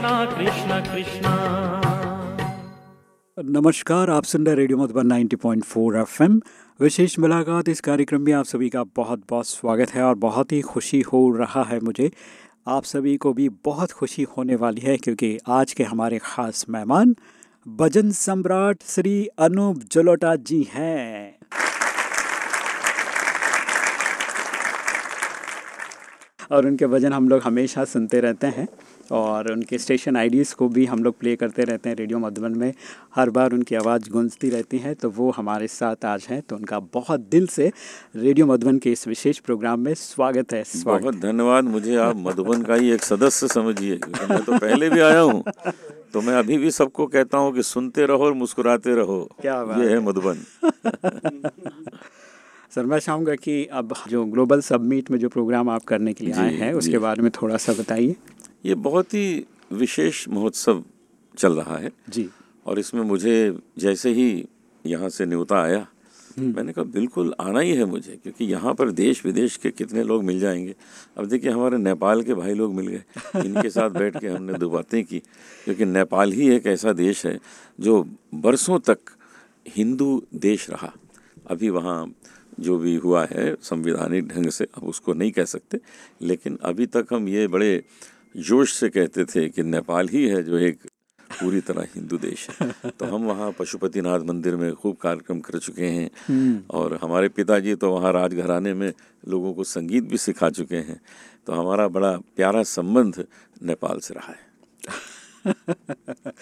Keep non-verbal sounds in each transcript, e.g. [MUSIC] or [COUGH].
कृष्णा कृष्णा कृष्णा। नमस्कार, आप सुन रहे रेडियो मधुबन 90.4 एफएम। विशेष मुलाकात इस कार्यक्रम में आप सभी का बहुत बहुत स्वागत है और बहुत ही खुशी हो रहा है मुझे। आप सभी को भी बहुत खुशी होने वाली है क्योंकि आज के हमारे ख़ास मेहमान भजन सम्राट श्री अनूप जलोटा जी हैं। और उनके भजन हम लोग हमेशा सुनते रहते हैं। और उनके स्टेशन आईडीज़ को भी हम लोग प्ले करते रहते हैं रेडियो मधुबन में। हर बार उनकी आवाज़ गूंजती रहती है तो वो हमारे साथ आज हैं तो उनका बहुत दिल से रेडियो मधुबन के इस विशेष प्रोग्राम में स्वागत है स्वागत। बहुत धन्यवाद मुझे आप मधुबन का ही एक सदस्य समझिए मैं तो पहले भी आया हूँ। तो मैं अभी भी सबको कहता हूँ कि सुनते रहो और मुस्कुराते रहो। क्या बात ये है मधुबन [LAUGHS] सर मैं चाहूँगा कि अब जो ग्लोबल सबमीट में जो प्रोग्राम आप करने के लिए आए हैं उसके बारे में थोड़ा सा बताइए। ये बहुत ही विशेष महोत्सव चल रहा है। जी। और इसमें मुझे जैसे ही यहाँ से न्योता आया मैंने कहा बिल्कुल आना ही है मुझे क्योंकि यहाँ पर देश विदेश के कितने लोग मिल जाएँगे। अब देखिए हमारे नेपाल के भाई लोग मिल गए इनके साथ बैठ के हमने दो बातें की क्योंकि नेपाल ही एक ऐसा देश है जो बरसों तक हिंदू देश रहा। अभी वहाँ जो भी हुआ है संविधानिक ढंग से अब उसको नहीं कह सकते लेकिन अभी तक हम ये बड़े जोश से कहते थे कि नेपाल ही है जो एक पूरी तरह हिंदू देश है। [LAUGHS] तो हम वहाँ पशुपतिनाथ मंदिर में खूब कार्यक्रम कर चुके हैं और हमारे पिताजी तो वहाँ राजघराने में लोगों को संगीत भी सिखा चुके हैं। तो हमारा बड़ा प्यारा संबंध नेपाल से रहा है। [LAUGHS]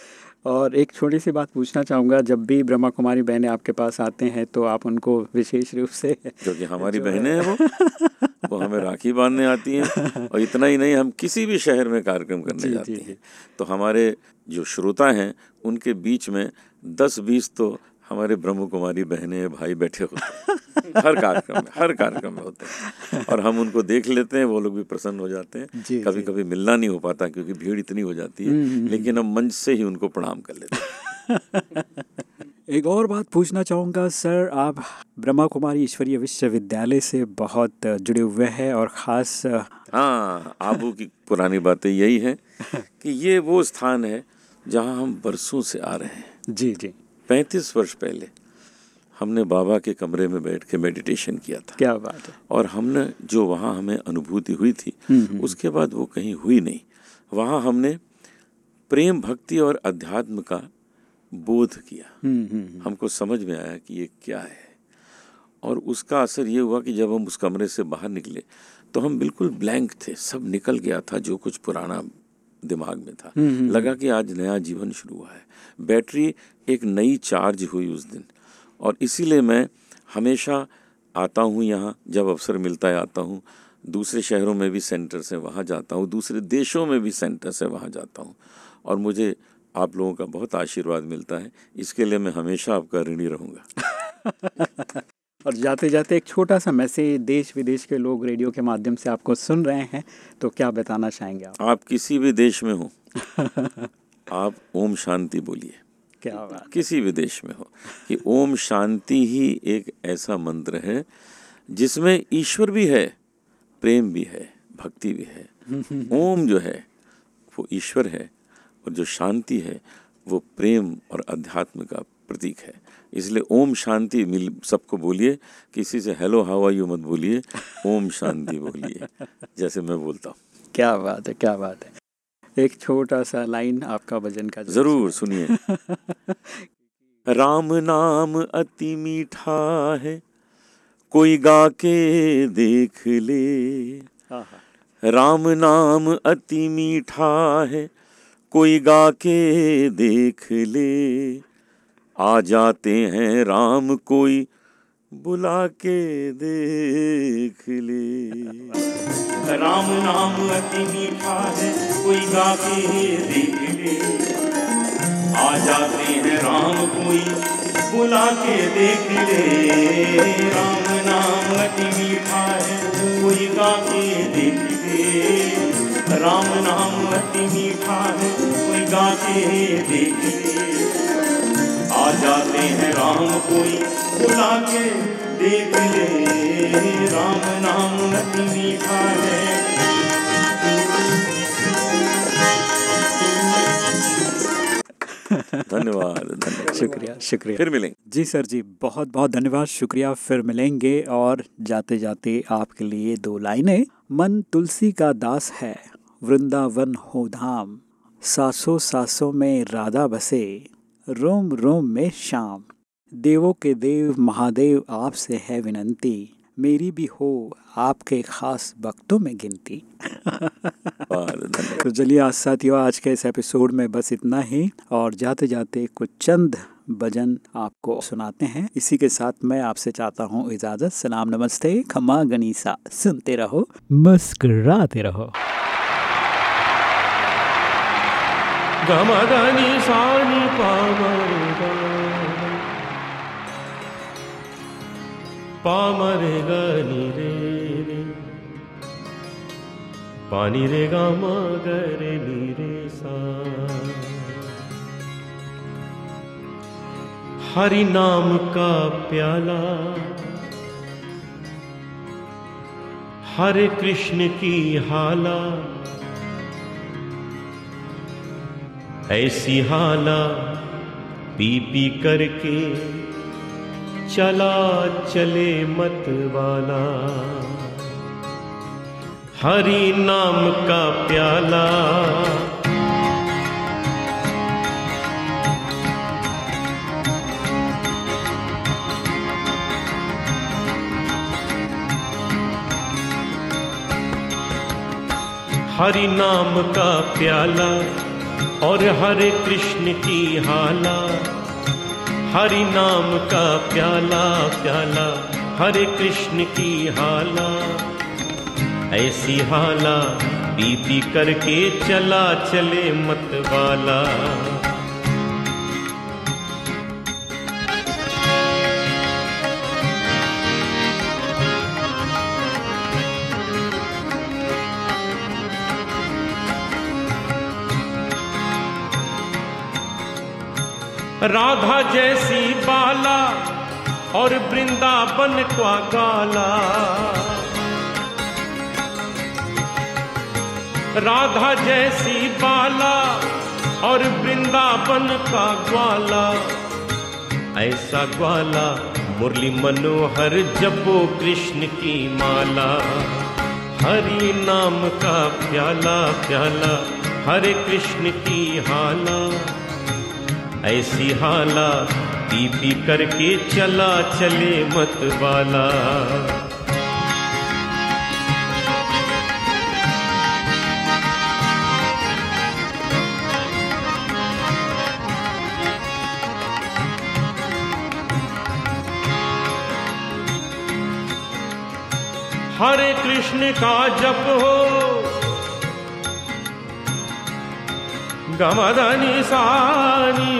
और एक छोटी सी बात पूछना चाहूँगा जब भी ब्रह्मा कुमारी बहनें आपके पास आते हैं तो आप उनको विशेष रूप से क्योंकि हमारी बहनें हैं वो वो हमें राखी बांधने आती हैं और इतना ही नहीं हम किसी भी शहर में कार्यक्रम करने जी, जाते जी। हैं तो हमारे जो श्रोता हैं उनके बीच में दस बीस तो हमारे ब्रह्म कुमारी बहनें भाई बैठे होते हैं। हर कार्यक्रम में हर कार्यक्रम में होते हैं। और हम उनको देख लेते हैं वो लोग भी प्रसन्न हो जाते हैं। जी, कभी जी। कभी मिलना नहीं हो पाता क्योंकि भीड़ इतनी हो जाती है। लेकिन हम मंच से ही उनको प्रणाम कर लेते हैं। [LAUGHS] एक और बात पूछना चाहूँगा सर आप ब्रह्मा कुमारी ईश्वरीय विश्वविद्यालय से बहुत जुड़े हुए हैं और ख़ास हाँ आबू की पुरानी बातें यही हैं कि ये वो स्थान है जहाँ हम बरसों से आ रहे हैं। जी जी। पैंतीस वर्ष पहले हमने बाबा के कमरे में बैठ के मेडिटेशन किया था। क्या बात है। और हमने जो वहाँ हमें अनुभूति हुई थी उसके बाद वो कहीं हुई नहीं। वहाँ हमने प्रेम भक्ति और अध्यात्म का बोध किया। हम्म, हम्म, हमको समझ में आया कि ये क्या है। और उसका असर ये हुआ कि जब हम उस कमरे से बाहर निकले तो हम बिल्कुल ब्लैंक थे। सब निकल गया था जो कुछ पुराना दिमाग में था। लगा कि आज नया जीवन शुरू हुआ है। बैटरी एक नई चार्ज हुई उस दिन। और इसीलिए मैं हमेशा आता हूँ यहाँ जब अवसर मिलता है आता हूँ। दूसरे शहरों में भी सेंटर से वहाँ जाता हूँ। दूसरे देशों में भी सेंटर से वहाँ जाता हूँ। और मुझे आप लोगों का बहुत आशीर्वाद मिलता है। इसके लिए मैं हमेशा आपका ऋणी रहूँगा। [LAUGHS] और जाते जाते एक छोटा सा मैसेज देश विदेश के लोग रेडियो के माध्यम से आपको सुन रहे हैं तो क्या बताना चाहेंगे आप? आप किसी भी देश में हो [LAUGHS] आप ओम शांति बोलिए। क्या बात किसी भी देश में हो कि ओम शांति ही एक ऐसा मंत्र है जिसमें ईश्वर भी है प्रेम भी है भक्ति भी है। [LAUGHS] ओम जो है वो ईश्वर है और जो शांति है वो प्रेम और अध्यात्म का प्रतीक है। इसलिए ओम शांति मिल सबको बोलिए किसी से हेलो आर यू मत बोलिए ओम शांति बोलिए [LAUGHS] जैसे मैं बोलता हूँ। क्या बात है क्या बात है। एक छोटा सा लाइन आपका भजन का ज़रूर सुनिए। [LAUGHS] राम नाम अति मीठा है कोई गा के देख ले। राम नाम अति मीठा है कोई गा के देख ले। आ जाते हैं राम कोई बुला के देख ले। राम नाम अति मीठा है, कोई गा के देख ले। आ जाते हैं राम कोई, बुला के देख ले। राम नाम अति मीठा है, कोई गा के देख ले। राम नाम अति मीठा है, कोई गा के देख ले। आ जाते हैं राम कोई बुला के देख ले। राम नाम अति मीठा है। धन्यवाद धन्यवाद। शुक्रिया शुक्रिया। फिर मिलेंगे। जी सर जी बहुत बहुत धन्यवाद शुक्रिया फिर मिलेंगे। और जाते जाते आपके लिए दो लाइनें। मन तुलसी का दास है वृंदावन हो धाम। सासों सासों में राधा बसे। रोम रोम में शाम। देवों के देव महादेव आपसे है विनंती। मेरी भी हो आपके खास वक्तों में गिनती। तो चलिए आज साथियों आज के इस एपिसोड में बस इतना ही। और जाते जाते कुछ चंद भजन आपको सुनाते हैं। इसी के साथ मैं आपसे चाहता हूँ इजाज़त। सलाम नमस्ते। खमा गनीसा। सुनते रहो मुस्कुराते रहो। गमदनि सानि पामर पामर गनि रे पानी रे गा नी रे सा। हरि नाम का प्याला। हरे कृष्ण की हाला। ऐसी हाला पी पी करके चला चले मत वाला। हरि नाम का प्याला। हरि नाम का प्याला। और हरे कृष्ण की हाला। हरि नाम का प्याला प्याला। हरे कृष्ण की हाला। ऐसी हाला पी करके चला चले मत राधा जैसी बाला और वृंदावन का गाला। राधा जैसी बाला और वृंदावन का ग्वाला। ऐसा ग्वाला मुरली मनोहर जपो कृष्ण की माला। हरि नाम का प्याला प्याला, हरे कृष्ण की हाला। ऐसी हाला पी पी करके चला चले मत वाला। हरे कृष्ण का जप हो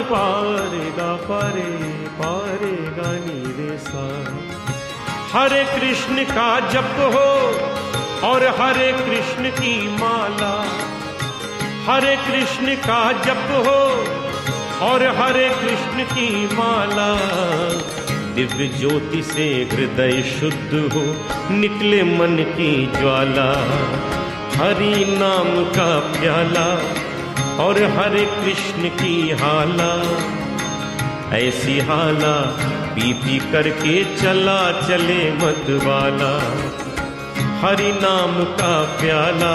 पारे गा परे पारे गानी रे सा हरे कृष्ण का जप हो और हरे कृष्ण की माला। हरे कृष्ण का जप हो और हरे कृष्ण की माला। दिव्य ज्योति से हृदय शुद्ध हो, निकले मन की ज्वाला। हरि नाम का प्याला और हरे कृष्ण की हाला, ऐसी हाला पी पी करके चला चले मत वाला हरि नाम का प्याला।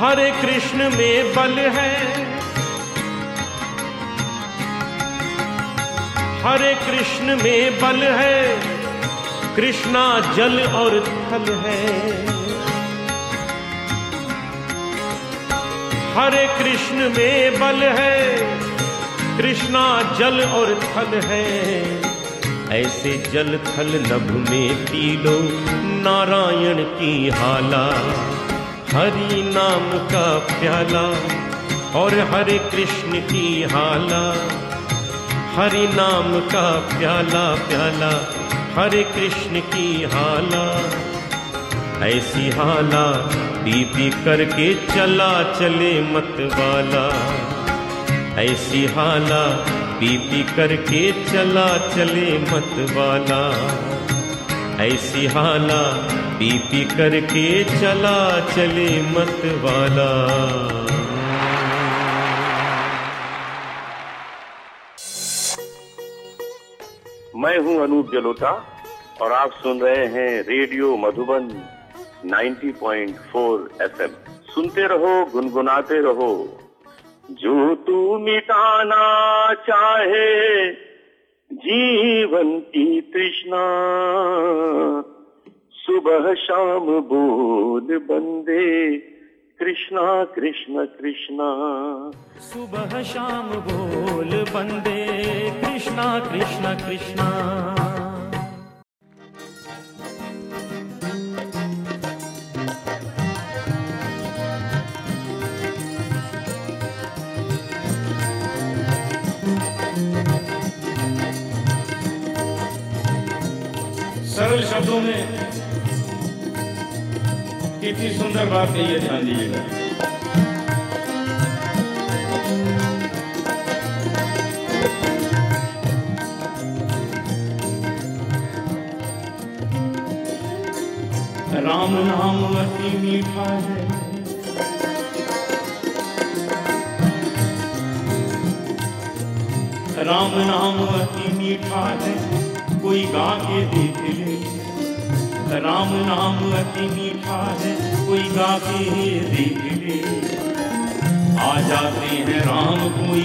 हरे कृष्ण में बल है। हरे कृष्ण में बल है। कृष्णा जल और थल है। हरे कृष्ण में बल है। कृष्णा जल और थल है। ऐसे जल थल नभ में पी लो। नारायण की हाला। हरि नाम का प्याला और हरे कृष्ण की हाला। हरि नाम का प्याला प्याला, हरे कृष्ण की हाला। ऐसी हाला पी पी करके चला चले मत वाला। ऐसी हाला पी पी करके चला चले मत वाला। ऐसी हाला पी पी करके चला चले मत वाला। मैं हूँ अनूप जलोटा और आप सुन रहे हैं रेडियो मधुबन 90.4 एफएम। सुनते रहो, गुनगुनाते रहो। जो तू मिटाना चाहे जीवन की तृष्णा। सुबह, शाम बोल बंदे कृष्णा, कृष्ण, कृष्णा। सुबह, शाम, बोल बंदे कृष्णा, कृष्ण, कृष्णा। शब्दों में कितनी सुंदर बात कही है ध्यान दीजिएगा राम नाम अति मीठा है। राम नाम अति मीठा है। कोई गा के देख ले। राम नाम अति मीठा है, कोई गा के देख ले। आ जाते हैं राम कोई,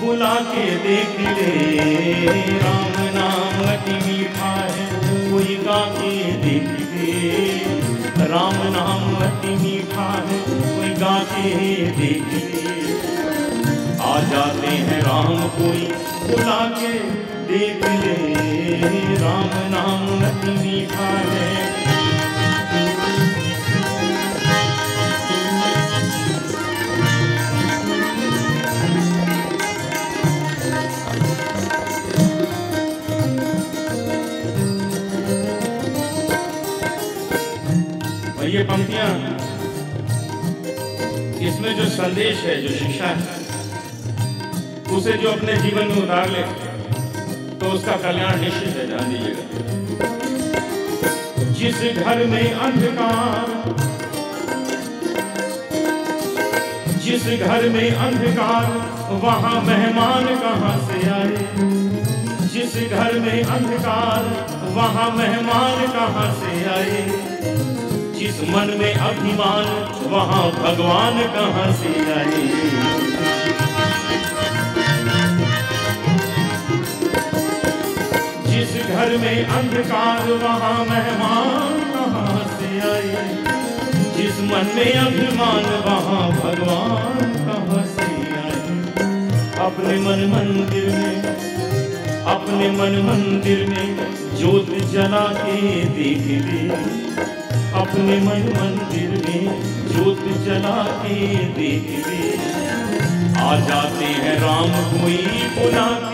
बुला के देख ले। राम नाम अति मीठा है, कोई गा के देख ले। राम नाम अति मीठा है, कोई गा के देख ले। आ जाते हैं राम कोई बुला के, देख ले, राम नाम है और ये पंक्तियाँ, इसमें जो संदेश है, जो शिक्षा है उसे जो अपने जीवन में उतार ले तो उसका कल्याण निश्चित है जान दीजिएगा। जिस घर में अंधकार, जिस घर में अंधकार, वहाँ मेहमान कहाँ से आए? जिस घर में अंधकार, वहाँ मेहमान कहाँ से आए? जिस मन में अभिमान, वहाँ भगवान कहाँ से आए? जिस घर में अंधकार वहाँ मेहमान कहाँ से आए? जिस मन में अभिमान वहाँ भगवान कहाँ से आए? अपने मन मंदिर में, अपने मन मंदिर में ज्योत जला के देख ले। अपने मन मंदिर में ज्योत जला के देख ले। आ जाते हैं राम कोई बुला के।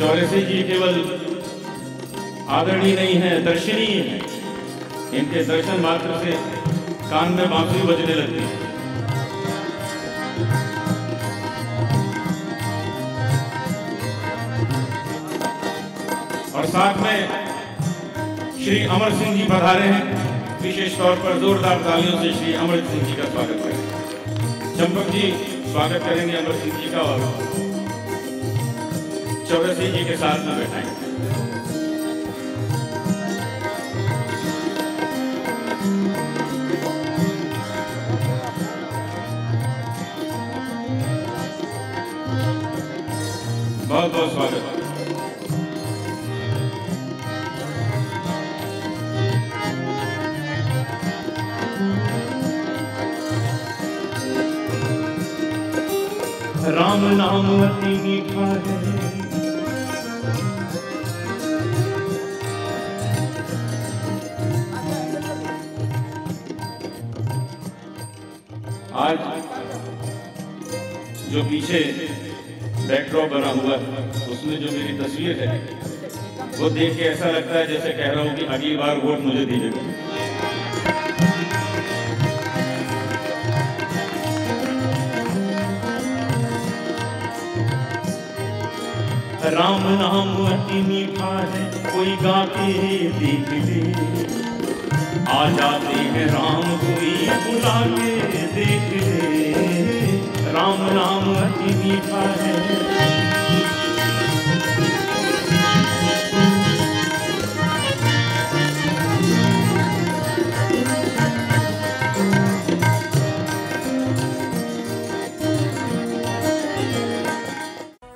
चौरसी जी केवल आदरणीय नहीं है, दर्शनीय है। इनके दर्शन मात्र से कान में बांसुरी बजने लगती है। और साथ में श्री अमर सिंह जी पधारे हैं। विशेष तौर पर जोरदार तालियों से श्री अमर सिंह जी का स्वागत करें। चंपक जी, स्वागत करेंगे अमर सिंह जी का और चौरसी जी के साथ में बैठाएँगे। बहुत बहुत स्वागत। आज जो पीछे बैकड्रॉप बना हुआ है, उसमें जो मेरी तस्वीर है, वो देख के ऐसा लगता है जैसे कह रहा हूँ कि अगली बार वोट मुझे दीजिएगा राम नाम अति मीठा है, कोई गा के देख आ जाते हैं राम कोई बुला के देख राम नाम अति मीठा है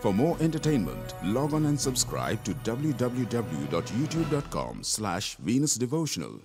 For more entertainment, log on and subscribe to www.youtube.com slash Venus Devotional.